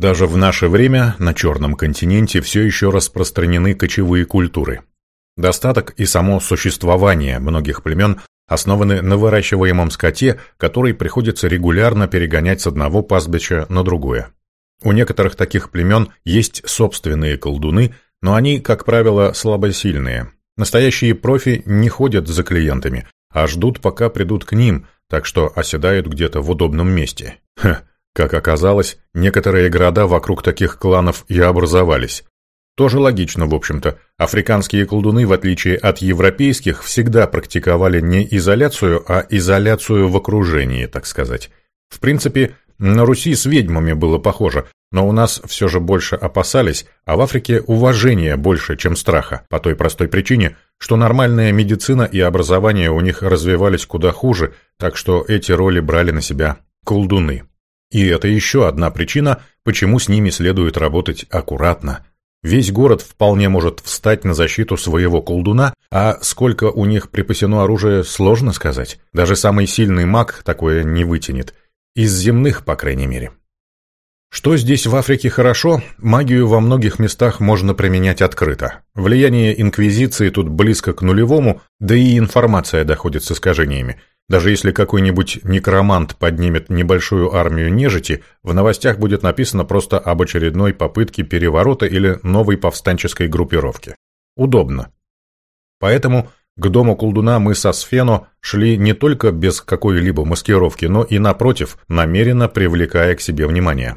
Даже в наше время на Черном континенте все еще распространены кочевые культуры. Достаток и само существование многих племен основаны на выращиваемом скоте, который приходится регулярно перегонять с одного пастбища на другое. У некоторых таких племен есть собственные колдуны, но они, как правило, слабосильные. Настоящие профи не ходят за клиентами, а ждут, пока придут к ним, так что оседают где-то в удобном месте. Ха, как оказалось, некоторые города вокруг таких кланов и образовались. Тоже логично, в общем-то. Африканские колдуны, в отличие от европейских, всегда практиковали не изоляцию, а изоляцию в окружении, так сказать. В принципе, на Руси с ведьмами было похоже, но у нас все же больше опасались, а в Африке уважения больше, чем страха, по той простой причине, что нормальная медицина и образование у них развивались куда хуже, так что эти роли брали на себя колдуны. И это еще одна причина, почему с ними следует работать аккуратно. Весь город вполне может встать на защиту своего колдуна, а сколько у них припасено оружия, сложно сказать. Даже самый сильный маг такое не вытянет. Из земных, по крайней мере. Что здесь в Африке хорошо, магию во многих местах можно применять открыто. Влияние инквизиции тут близко к нулевому, да и информация доходит с искажениями. Даже если какой-нибудь некромант поднимет небольшую армию нежити, в новостях будет написано просто об очередной попытке переворота или новой повстанческой группировке. Удобно. Поэтому к дому колдуна мы со Сфено шли не только без какой-либо маскировки, но и, напротив, намеренно привлекая к себе внимание.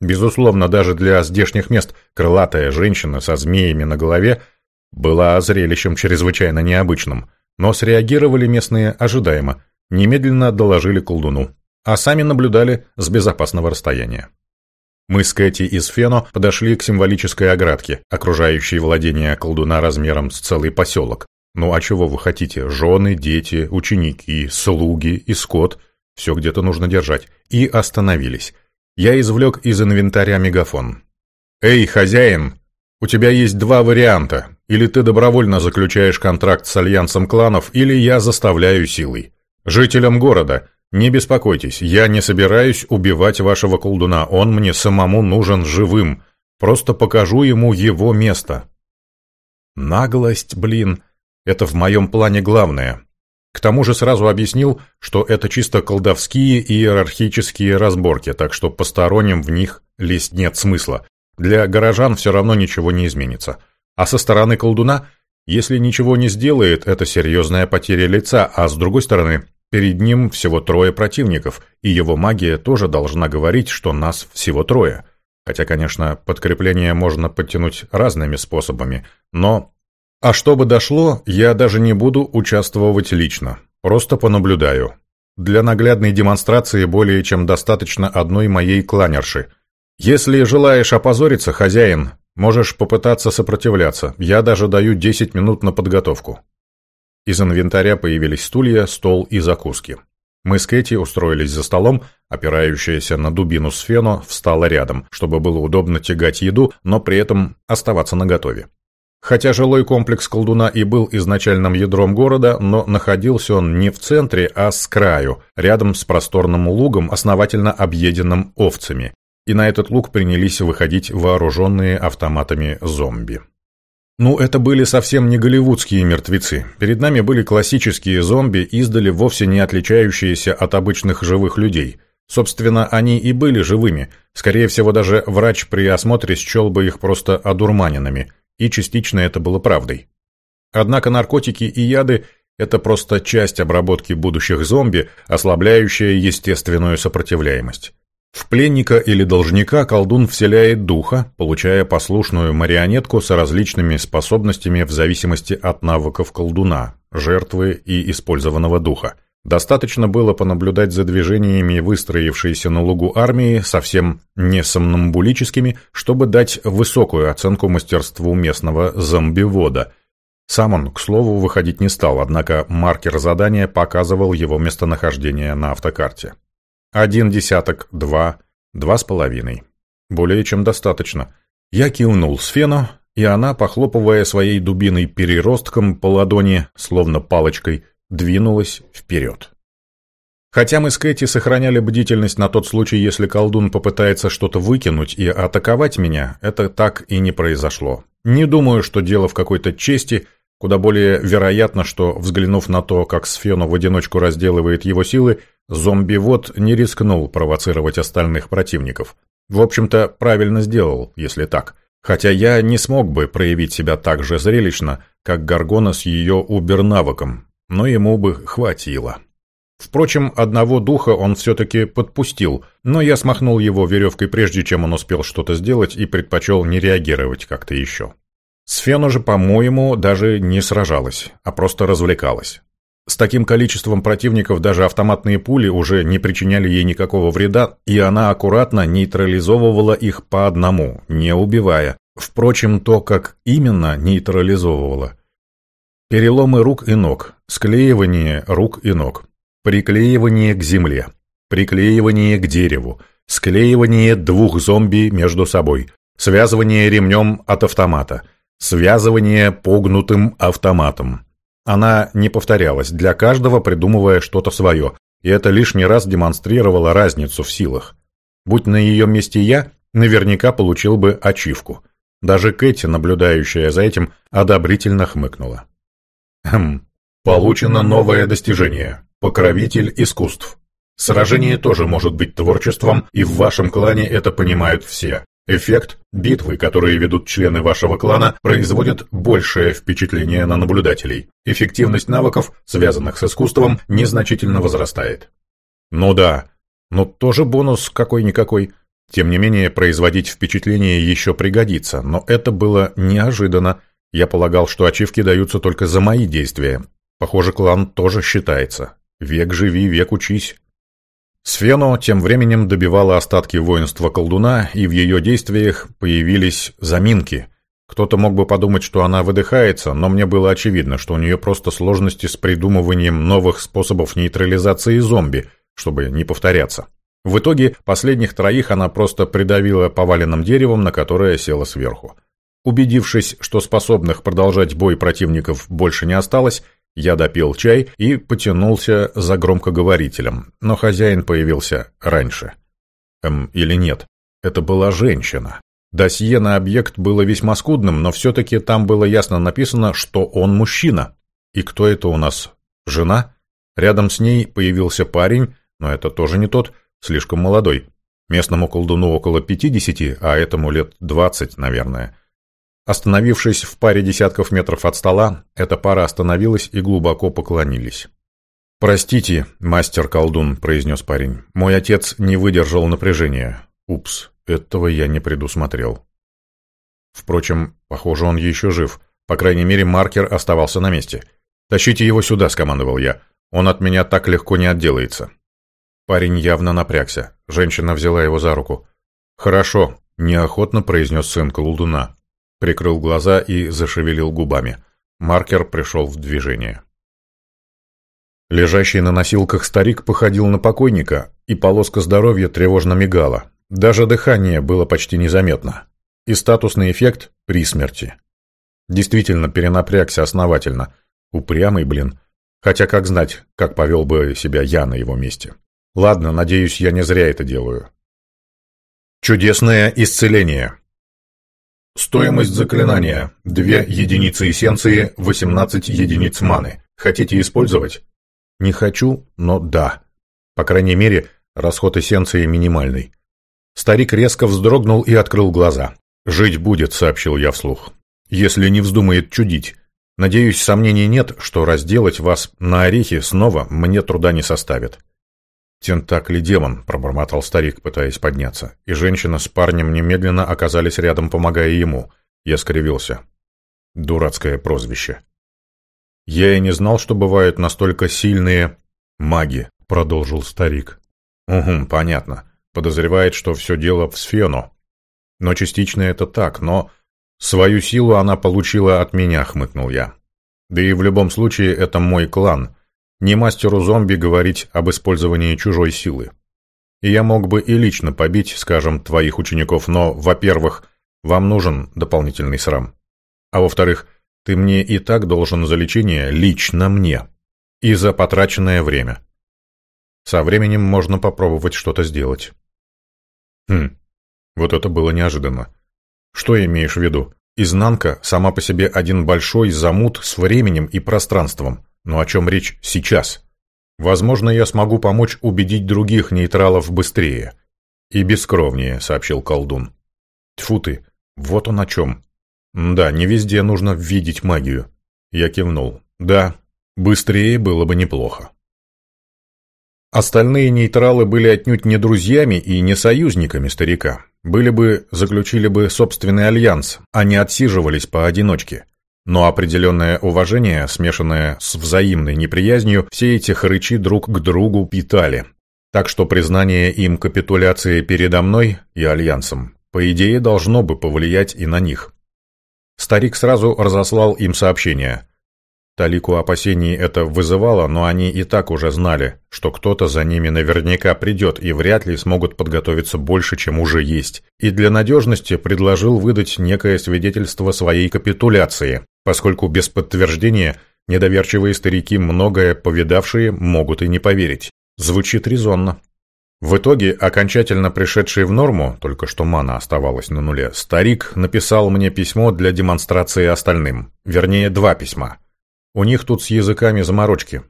Безусловно, даже для здешних мест крылатая женщина со змеями на голове была зрелищем чрезвычайно необычным, но среагировали местные ожидаемо – немедленно доложили колдуну, а сами наблюдали с безопасного расстояния. Мы с Кэти из Фено подошли к символической оградке, окружающей владение колдуна размером с целый поселок. Ну а чего вы хотите? Жены, дети, ученики, слуги и скот. Все где-то нужно держать. И остановились. Я извлек из инвентаря мегафон. «Эй, хозяин, у тебя есть два варианта. Или ты добровольно заключаешь контракт с альянсом кланов, или я заставляю силой. «Жителям города, не беспокойтесь, я не собираюсь убивать вашего колдуна, он мне самому нужен живым, просто покажу ему его место». Наглость, блин, это в моем плане главное. К тому же сразу объяснил, что это чисто колдовские иерархические разборки, так что посторонним в них лезть нет смысла. Для горожан все равно ничего не изменится. А со стороны колдуна, если ничего не сделает, это серьезная потеря лица, а с другой стороны, Перед ним всего трое противников, и его магия тоже должна говорить, что нас всего трое. Хотя, конечно, подкрепление можно подтянуть разными способами, но... А чтобы дошло, я даже не буду участвовать лично, просто понаблюдаю. Для наглядной демонстрации более чем достаточно одной моей кланерши. Если желаешь опозориться, хозяин, можешь попытаться сопротивляться, я даже даю 10 минут на подготовку. Из инвентаря появились стулья, стол и закуски. Мы с Кэти устроились за столом, опирающаяся на дубину с фено встала рядом, чтобы было удобно тягать еду, но при этом оставаться наготове. Хотя жилой комплекс колдуна и был изначальным ядром города, но находился он не в центре, а с краю, рядом с просторным лугом, основательно объеденным овцами. И на этот луг принялись выходить вооруженные автоматами зомби. Ну, это были совсем не голливудские мертвецы. Перед нами были классические зомби, издали вовсе не отличающиеся от обычных живых людей. Собственно, они и были живыми. Скорее всего, даже врач при осмотре счел бы их просто одурманенными. И частично это было правдой. Однако наркотики и яды – это просто часть обработки будущих зомби, ослабляющая естественную сопротивляемость. В пленника или должника колдун вселяет духа, получая послушную марионетку с различными способностями в зависимости от навыков колдуна, жертвы и использованного духа. Достаточно было понаблюдать за движениями выстроившейся на лугу армии, совсем не сомнамбулическими, чтобы дать высокую оценку мастерству местного зомбивода. Сам он, к слову, выходить не стал, однако маркер задания показывал его местонахождение на автокарте. Один десяток, два, два с половиной. Более чем достаточно. Я кивнул Сфену, и она, похлопывая своей дубиной переростком по ладони, словно палочкой, двинулась вперед. Хотя мы с Кэти сохраняли бдительность на тот случай, если колдун попытается что-то выкинуть и атаковать меня, это так и не произошло. Не думаю, что дело в какой-то чести, куда более вероятно, что, взглянув на то, как Сфену в одиночку разделывает его силы, зомби-вод не рискнул провоцировать остальных противников. В общем-то, правильно сделал, если так. Хотя я не смог бы проявить себя так же зрелищно, как Гаргона с ее убер-навыком, но ему бы хватило. Впрочем, одного духа он все-таки подпустил, но я смахнул его веревкой прежде, чем он успел что-то сделать и предпочел не реагировать как-то еще. Сфена же, по-моему, даже не сражалась, а просто развлекалась. С таким количеством противников даже автоматные пули уже не причиняли ей никакого вреда, и она аккуратно нейтрализовывала их по одному, не убивая. Впрочем, то, как именно нейтрализовывала. Переломы рук и ног, склеивание рук и ног, Приклеивание к земле. Приклеивание к дереву. Склеивание двух зомби между собой. Связывание ремнем от автомата. Связывание погнутым автоматом. Она не повторялась, для каждого придумывая что-то свое, и это лишний раз демонстрировало разницу в силах. Будь на ее месте я, наверняка получил бы ачивку. Даже Кэти, наблюдающая за этим, одобрительно хмыкнула. Хм, получено новое достижение. Покровитель искусств. Сражение тоже может быть творчеством, и в вашем клане это понимают все. Эффект – битвы, которые ведут члены вашего клана, производят большее впечатление на наблюдателей. Эффективность навыков, связанных с искусством, незначительно возрастает. Ну да, но тоже бонус какой-никакой. Тем не менее, производить впечатление еще пригодится, но это было неожиданно. Я полагал, что ачивки даются только за мои действия. Похоже, клан тоже считается. Век живи, век учись. Сфено тем временем добивала остатки воинства колдуна, и в ее действиях появились заминки. Кто-то мог бы подумать, что она выдыхается, но мне было очевидно, что у нее просто сложности с придумыванием новых способов нейтрализации зомби, чтобы не повторяться. В итоге последних троих она просто придавила поваленным деревом, на которое села сверху. Убедившись, что способных продолжать бой противников больше не осталось, я допил чай и потянулся за громкоговорителем, но хозяин появился раньше. Эм, или нет, это была женщина. Досье на объект было весьма скудным, но все-таки там было ясно написано, что он мужчина. И кто это у нас? Жена? Рядом с ней появился парень, но это тоже не тот, слишком молодой. Местному колдуну около пятидесяти, а этому лет двадцать, наверное. Остановившись в паре десятков метров от стола, эта пара остановилась и глубоко поклонились. «Простите, мастер-колдун», — произнес парень. «Мой отец не выдержал напряжения. Упс, этого я не предусмотрел». Впрочем, похоже, он еще жив. По крайней мере, маркер оставался на месте. «Тащите его сюда», — скомандовал я. «Он от меня так легко не отделается». Парень явно напрягся. Женщина взяла его за руку. «Хорошо», — неохотно произнес сын колдуна прикрыл глаза и зашевелил губами. Маркер пришел в движение. Лежащий на носилках старик походил на покойника, и полоска здоровья тревожно мигала. Даже дыхание было почти незаметно. И статусный эффект при смерти. Действительно перенапрягся основательно. Упрямый, блин. Хотя как знать, как повел бы себя я на его месте. Ладно, надеюсь, я не зря это делаю. Чудесное исцеление. Стоимость заклинания. Две единицы эссенции, 18 единиц маны. Хотите использовать? Не хочу, но да. По крайней мере, расход эссенции минимальный. Старик резко вздрогнул и открыл глаза. «Жить будет», — сообщил я вслух. «Если не вздумает чудить. Надеюсь, сомнений нет, что разделать вас на орехи снова мне труда не составит». «Тентакли демон», — пробормотал старик, пытаясь подняться, и женщина с парнем немедленно оказались рядом, помогая ему. Я скривился. Дурацкое прозвище. «Я и не знал, что бывают настолько сильные маги», — продолжил старик. «Угу, понятно. Подозревает, что все дело в Сфену. Но частично это так, но свою силу она получила от меня», — хмыкнул я. «Да и в любом случае это мой клан» не мастеру зомби говорить об использовании чужой силы. И я мог бы и лично побить, скажем, твоих учеников, но, во-первых, вам нужен дополнительный срам. А во-вторых, ты мне и так должен за лечение лично мне. И за потраченное время. Со временем можно попробовать что-то сделать. Хм, вот это было неожиданно. Что имеешь в виду? Изнанка сама по себе один большой замут с временем и пространством. Но о чем речь сейчас? Возможно, я смогу помочь убедить других нейтралов быстрее. И бескровнее, сообщил колдун. Тьфу ты, вот он о чем. Да, не везде нужно видеть магию. Я кивнул. Да, быстрее было бы неплохо. Остальные нейтралы были отнюдь не друзьями и не союзниками старика. Были бы, заключили бы собственный альянс, а не отсиживались поодиночке. Но определенное уважение, смешанное с взаимной неприязнью, все эти хрычи друг к другу питали. Так что признание им капитуляции передо мной и Альянсом, по идее, должно бы повлиять и на них. Старик сразу разослал им сообщение. Талику опасений это вызывало, но они и так уже знали, что кто-то за ними наверняка придет и вряд ли смогут подготовиться больше, чем уже есть. И для надежности предложил выдать некое свидетельство своей капитуляции, поскольку без подтверждения недоверчивые старики, многое повидавшие, могут и не поверить. Звучит резонно. В итоге, окончательно пришедший в норму, только что мана оставалась на нуле, старик написал мне письмо для демонстрации остальным. Вернее, два письма. У них тут с языками заморочки.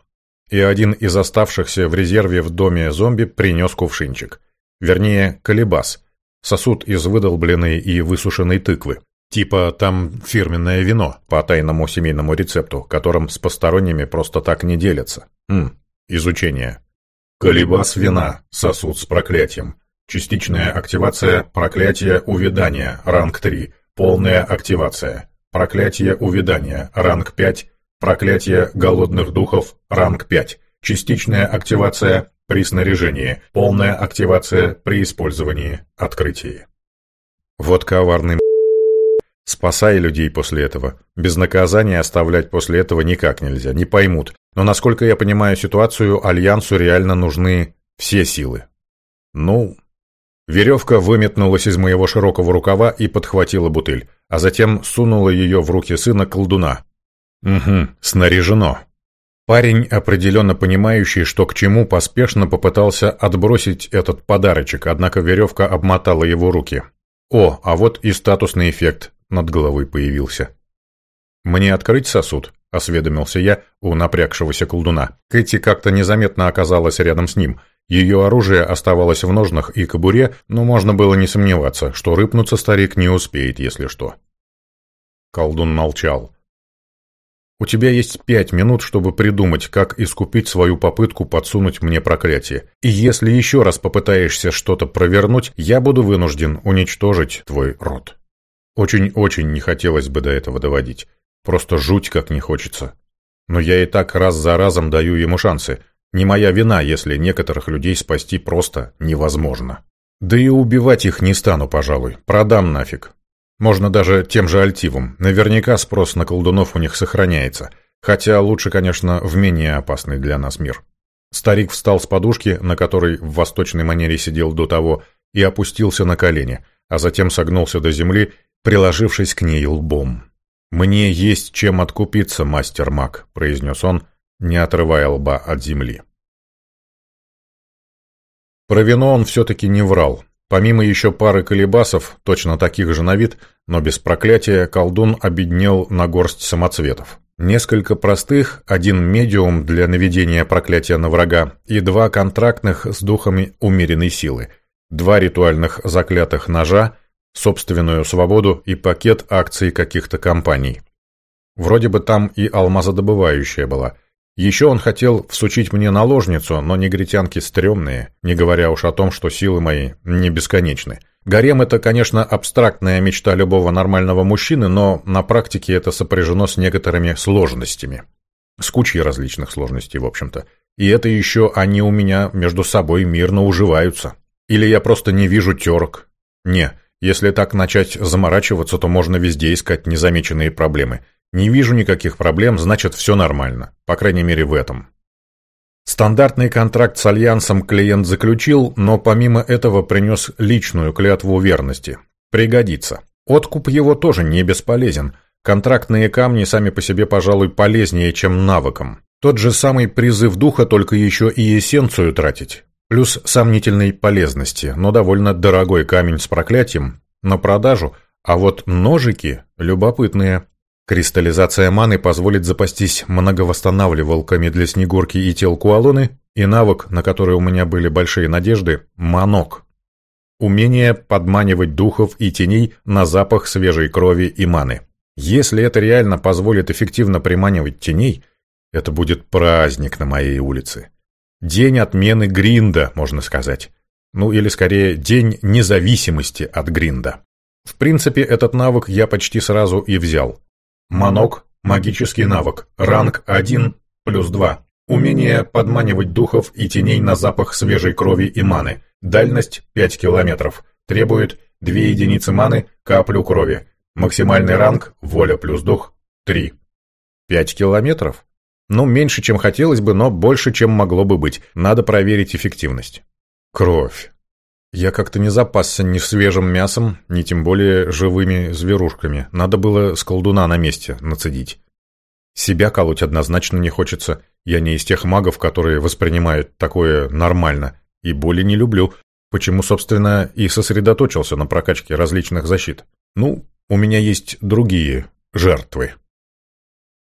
И один из оставшихся в резерве в доме зомби принес кувшинчик. Вернее, колебас. Сосуд из выдолбленной и высушенной тыквы. Типа там фирменное вино по тайному семейному рецепту, которым с посторонними просто так не делятся. Хм, изучение. Колебас вина, сосуд с проклятием. Частичная активация, проклятие увядания, ранг 3. Полная активация. Проклятие увядания, ранг 5, Проклятие голодных духов, ранг 5. Частичная активация при снаряжении. Полная активация при использовании. Открытии. Вот коварный Спасай людей после этого. Без наказания оставлять после этого никак нельзя, не поймут. Но насколько я понимаю ситуацию, Альянсу реально нужны все силы. Ну... Веревка выметнулась из моего широкого рукава и подхватила бутыль, а затем сунула ее в руки сына колдуна. «Угу, снаряжено». Парень, определенно понимающий, что к чему, поспешно попытался отбросить этот подарочек, однако веревка обмотала его руки. О, а вот и статусный эффект над головой появился. «Мне открыть сосуд?» — осведомился я у напрягшегося колдуна. Кэти как-то незаметно оказалась рядом с ним. Ее оружие оставалось в ножнах и кобуре, но можно было не сомневаться, что рыпнуться старик не успеет, если что. Колдун молчал. У тебя есть пять минут, чтобы придумать, как искупить свою попытку подсунуть мне проклятие. И если еще раз попытаешься что-то провернуть, я буду вынужден уничтожить твой род. Очень-очень не хотелось бы до этого доводить. Просто жуть как не хочется. Но я и так раз за разом даю ему шансы. Не моя вина, если некоторых людей спасти просто невозможно. Да и убивать их не стану, пожалуй. Продам нафиг. Можно даже тем же альтивом. Наверняка спрос на колдунов у них сохраняется. Хотя лучше, конечно, в менее опасный для нас мир. Старик встал с подушки, на которой в восточной манере сидел до того, и опустился на колени, а затем согнулся до земли, приложившись к ней лбом. «Мне есть чем откупиться, мастер-маг», — произнес он, не отрывая лба от земли. Про вино он все-таки не врал. Помимо еще пары колебасов, точно таких же на вид, но без проклятия, колдун обеднел на горсть самоцветов. Несколько простых, один медиум для наведения проклятия на врага и два контрактных с духами умеренной силы, два ритуальных заклятых ножа, собственную свободу и пакет акций каких-то компаний. Вроде бы там и алмазодобывающая была – еще он хотел всучить мне наложницу, но негритянки стрёмные, не говоря уж о том, что силы мои не бесконечны. Гарем – это, конечно, абстрактная мечта любого нормального мужчины, но на практике это сопряжено с некоторыми сложностями. С кучей различных сложностей, в общем-то. И это еще они у меня между собой мирно уживаются. Или я просто не вижу терок. Не, если так начать заморачиваться, то можно везде искать незамеченные проблемы – не вижу никаких проблем, значит все нормально. По крайней мере в этом. Стандартный контракт с Альянсом клиент заключил, но помимо этого принес личную клятву верности. Пригодится. Откуп его тоже не бесполезен. Контрактные камни сами по себе, пожалуй, полезнее, чем навыком. Тот же самый призыв духа, только еще и эссенцию тратить. Плюс сомнительной полезности, но довольно дорогой камень с проклятием на продажу, а вот ножики любопытные. Кристаллизация маны позволит запастись многовосстанавливалками для Снегурки и тел Куалоны, и навык, на который у меня были большие надежды – манок. Умение подманивать духов и теней на запах свежей крови и маны. Если это реально позволит эффективно приманивать теней, это будет праздник на моей улице. День отмены гринда, можно сказать. Ну или скорее, день независимости от гринда. В принципе, этот навык я почти сразу и взял. Манок – магический навык, ранг 1 плюс 2. Умение подманивать духов и теней на запах свежей крови и маны. Дальность 5 километров. Требует 2 единицы маны, каплю крови. Максимальный ранг – воля плюс дух – 3. 5 километров? Ну, меньше, чем хотелось бы, но больше, чем могло бы быть. Надо проверить эффективность. Кровь. Я как-то не запасся ни свежим мясом, ни тем более живыми зверушками. Надо было с колдуна на месте нацедить. Себя колоть однозначно не хочется. Я не из тех магов, которые воспринимают такое нормально. И боли не люблю. Почему, собственно, и сосредоточился на прокачке различных защит. Ну, у меня есть другие жертвы.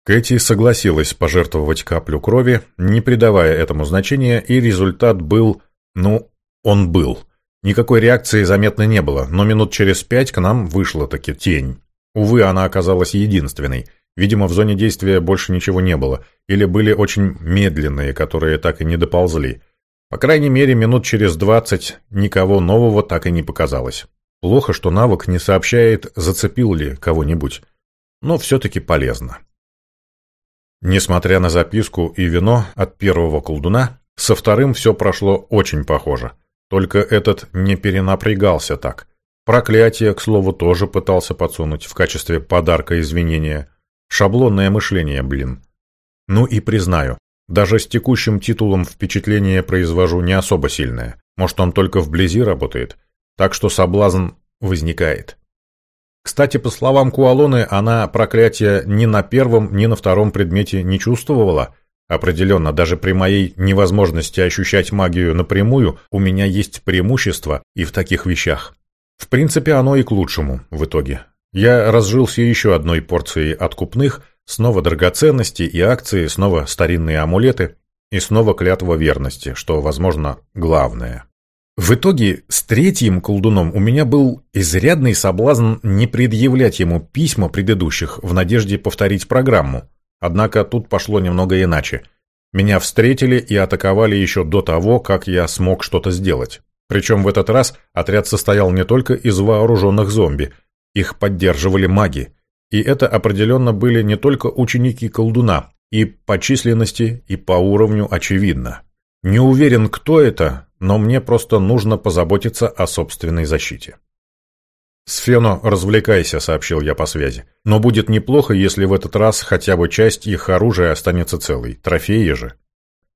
Кэти согласилась пожертвовать каплю крови, не придавая этому значения, и результат был... Ну, он был. Никакой реакции заметно не было, но минут через пять к нам вышла таки тень. Увы, она оказалась единственной. Видимо, в зоне действия больше ничего не было, или были очень медленные, которые так и не доползли. По крайней мере, минут через двадцать никого нового так и не показалось. Плохо, что навык не сообщает, зацепил ли кого-нибудь. Но все-таки полезно. Несмотря на записку и вино от первого колдуна, со вторым все прошло очень похоже – только этот не перенапрягался так. Проклятие, к слову, тоже пытался подсунуть в качестве подарка извинения. Шаблонное мышление, блин. Ну и признаю, даже с текущим титулом впечатление произвожу не особо сильное. Может, он только вблизи работает. Так что соблазн возникает. Кстати, по словам Куалоны, она проклятия ни на первом, ни на втором предмете не чувствовала – Определенно, даже при моей невозможности ощущать магию напрямую, у меня есть преимущество и в таких вещах. В принципе, оно и к лучшему в итоге. Я разжился еще одной порцией откупных, снова драгоценности и акции, снова старинные амулеты и снова клятва верности, что, возможно, главное. В итоге с третьим колдуном у меня был изрядный соблазн не предъявлять ему письма предыдущих в надежде повторить программу. Однако тут пошло немного иначе. Меня встретили и атаковали еще до того, как я смог что-то сделать. Причем в этот раз отряд состоял не только из вооруженных зомби, их поддерживали маги. И это определенно были не только ученики колдуна, и по численности, и по уровню очевидно. Не уверен, кто это, но мне просто нужно позаботиться о собственной защите. «Сфено, развлекайся», — сообщил я по связи. «Но будет неплохо, если в этот раз хотя бы часть их оружия останется целой. Трофеи же».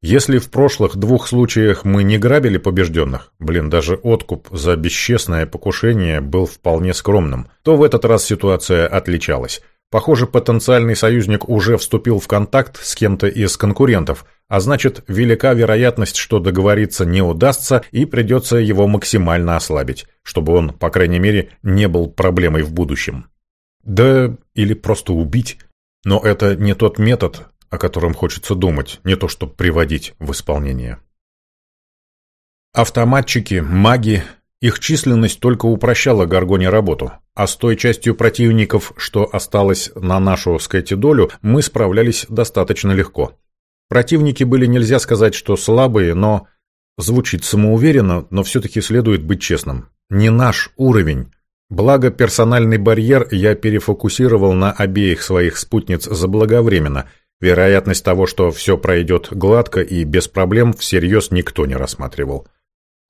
Если в прошлых двух случаях мы не грабили побежденных, блин, даже откуп за бесчестное покушение был вполне скромным, то в этот раз ситуация отличалась. Похоже, потенциальный союзник уже вступил в контакт с кем-то из конкурентов, а значит, велика вероятность, что договориться не удастся и придется его максимально ослабить, чтобы он, по крайней мере, не был проблемой в будущем. Да или просто убить. Но это не тот метод, о котором хочется думать, не то что приводить в исполнение. Автоматчики, маги, их численность только упрощала Гаргоне работу, а с той частью противников, что осталось на нашу скэти долю, мы справлялись достаточно легко. Противники были нельзя сказать, что слабые, но... Звучит самоуверенно, но все-таки следует быть честным. Не наш уровень. Благо, персональный барьер я перефокусировал на обеих своих спутниц заблаговременно. Вероятность того, что все пройдет гладко и без проблем, всерьез никто не рассматривал.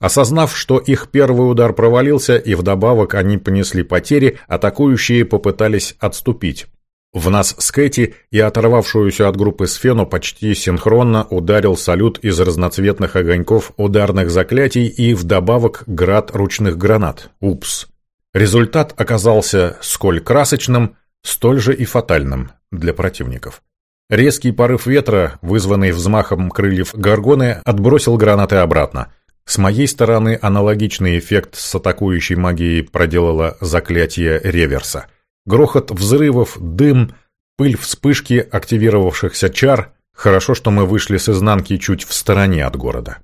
Осознав, что их первый удар провалился и вдобавок они понесли потери, атакующие попытались отступить. В нас с Кэти и оторвавшуюся от группы Сфену почти синхронно ударил салют из разноцветных огоньков ударных заклятий и вдобавок град ручных гранат. Упс. Результат оказался сколь красочным, столь же и фатальным для противников. Резкий порыв ветра, вызванный взмахом крыльев горгоны, отбросил гранаты обратно. С моей стороны аналогичный эффект с атакующей магией проделало заклятие реверса. Грохот взрывов, дым, пыль вспышки активировавшихся чар. Хорошо, что мы вышли с изнанки чуть в стороне от города.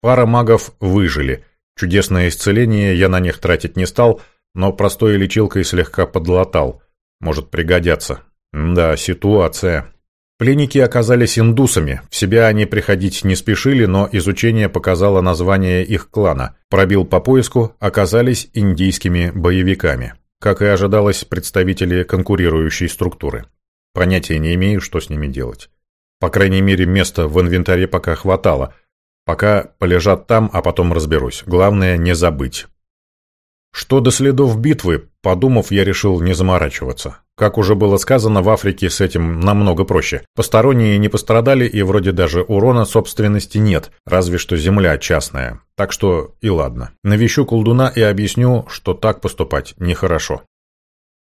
Пара магов выжили. Чудесное исцеление я на них тратить не стал, но простой лечилкой слегка подлатал. Может пригодятся. Да, ситуация. Пленники оказались индусами, в себя они приходить не спешили, но изучение показало название их клана. Пробил по поиску, оказались индийскими боевиками. Как и ожидалось, представители конкурирующей структуры. Понятия не имею, что с ними делать. По крайней мере, места в инвентаре пока хватало. Пока полежат там, а потом разберусь. Главное, не забыть. Что до следов битвы, подумав, я решил не заморачиваться. Как уже было сказано, в Африке с этим намного проще. Посторонние не пострадали и вроде даже урона собственности нет, разве что земля частная. Так что и ладно. Навещу колдуна и объясню, что так поступать нехорошо.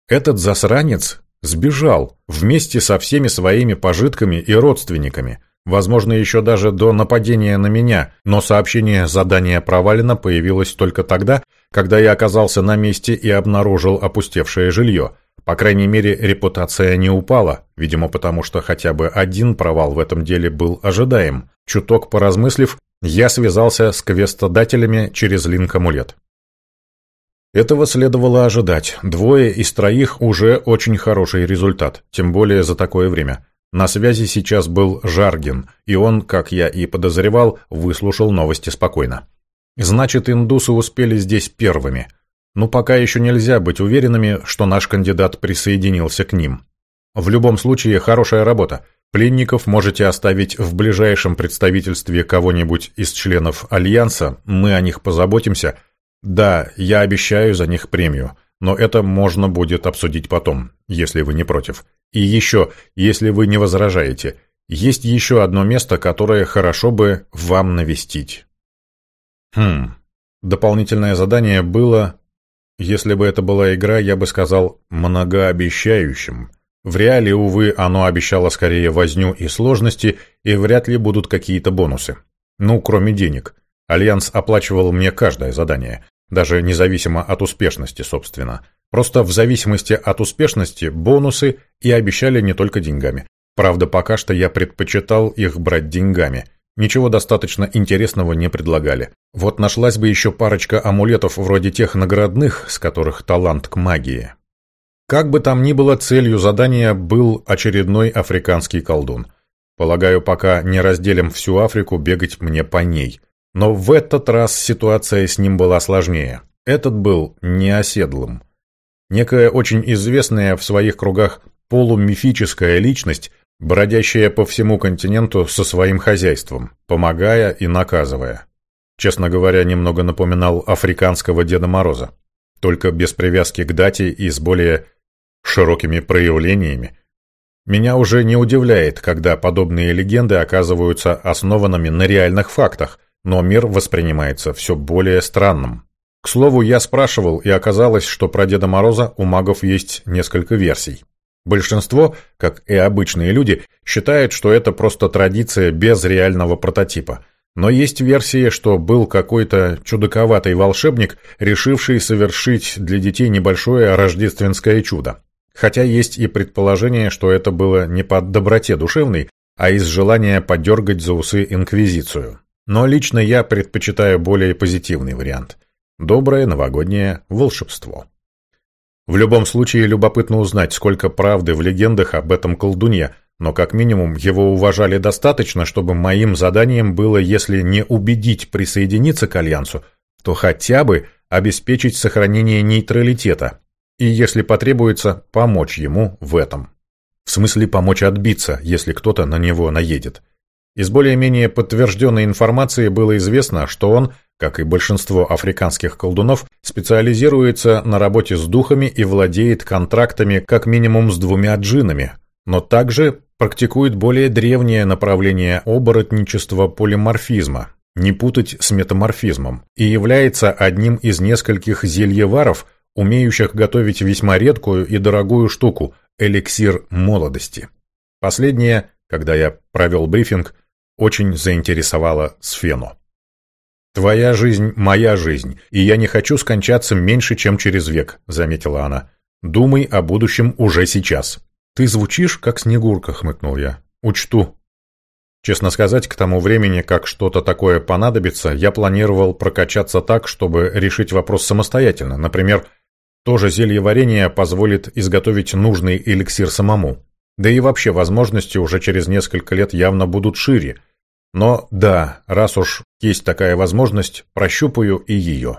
Этот засранец сбежал вместе со всеми своими пожитками и родственниками. Возможно, еще даже до нападения на меня, но сообщение «задание провалено» появилось только тогда, когда я оказался на месте и обнаружил опустевшее жилье. По крайней мере, репутация не упала, видимо, потому что хотя бы один провал в этом деле был ожидаем. Чуток поразмыслив, я связался с квестодателями через линк-амулет. Этого следовало ожидать. Двое из троих уже очень хороший результат, тем более за такое время. На связи сейчас был Жаргин, и он, как я и подозревал, выслушал новости спокойно. Значит, индусы успели здесь первыми. Но пока еще нельзя быть уверенными, что наш кандидат присоединился к ним. В любом случае, хорошая работа. Пленников можете оставить в ближайшем представительстве кого-нибудь из членов Альянса, мы о них позаботимся. Да, я обещаю за них премию, но это можно будет обсудить потом, если вы не против. И еще, если вы не возражаете, есть еще одно место, которое хорошо бы вам навестить. Хм, дополнительное задание было... Если бы это была игра, я бы сказал «многообещающим». В реале, увы, оно обещало скорее возню и сложности, и вряд ли будут какие-то бонусы. Ну, кроме денег. Альянс оплачивал мне каждое задание, даже независимо от успешности, собственно. Просто в зависимости от успешности бонусы и обещали не только деньгами. Правда, пока что я предпочитал их брать деньгами. Ничего достаточно интересного не предлагали. Вот нашлась бы еще парочка амулетов вроде тех наградных, с которых талант к магии. Как бы там ни было, целью задания был очередной африканский колдун. Полагаю, пока не разделим всю Африку, бегать мне по ней. Но в этот раз ситуация с ним была сложнее. Этот был неоседлым. Некая очень известная в своих кругах полумифическая личность, бродящая по всему континенту со своим хозяйством, помогая и наказывая. Честно говоря, немного напоминал африканского Деда Мороза, только без привязки к дате и с более широкими проявлениями. Меня уже не удивляет, когда подобные легенды оказываются основанными на реальных фактах, но мир воспринимается все более странным. К слову, я спрашивал, и оказалось, что про Деда Мороза у магов есть несколько версий. Большинство, как и обычные люди, считает, что это просто традиция без реального прототипа. Но есть версия, что был какой-то чудаковатый волшебник, решивший совершить для детей небольшое рождественское чудо. Хотя есть и предположение, что это было не по доброте душевной, а из желания подергать за усы Инквизицию. Но лично я предпочитаю более позитивный вариант – Доброе новогоднее волшебство. В любом случае, любопытно узнать, сколько правды в легендах об этом колдуне, но как минимум его уважали достаточно, чтобы моим заданием было, если не убедить присоединиться к Альянсу, то хотя бы обеспечить сохранение нейтралитета и, если потребуется, помочь ему в этом. В смысле помочь отбиться, если кто-то на него наедет. Из более-менее подтвержденной информации было известно, что он – как и большинство африканских колдунов, специализируется на работе с духами и владеет контрактами как минимум с двумя джинами, но также практикует более древнее направление оборотничества полиморфизма, не путать с метаморфизмом, и является одним из нескольких зельеваров, умеющих готовить весьма редкую и дорогую штуку – эликсир молодости. Последнее, когда я провел брифинг, очень заинтересовало Сфену. «Твоя жизнь – моя жизнь, и я не хочу скончаться меньше, чем через век», – заметила она. «Думай о будущем уже сейчас». «Ты звучишь, как Снегурка», – хмыкнул я. «Учту». Честно сказать, к тому времени, как что-то такое понадобится, я планировал прокачаться так, чтобы решить вопрос самостоятельно. Например, тоже зелье варенья позволит изготовить нужный эликсир самому. Да и вообще возможности уже через несколько лет явно будут шире. Но да, раз уж есть такая возможность, прощупаю и ее.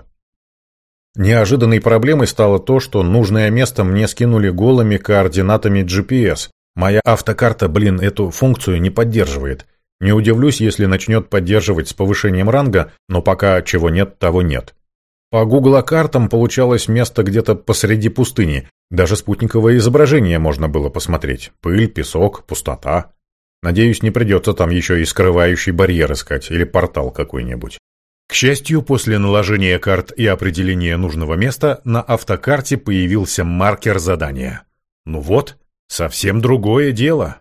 Неожиданной проблемой стало то, что нужное место мне скинули голыми координатами GPS. Моя автокарта, блин, эту функцию не поддерживает. Не удивлюсь, если начнет поддерживать с повышением ранга, но пока чего нет, того нет. По гуглокартам получалось место где-то посреди пустыни. Даже спутниковое изображение можно было посмотреть. Пыль, песок, пустота. Надеюсь, не придется там еще и скрывающий барьер искать или портал какой-нибудь. К счастью, после наложения карт и определения нужного места на автокарте появился маркер задания. Ну вот, совсем другое дело.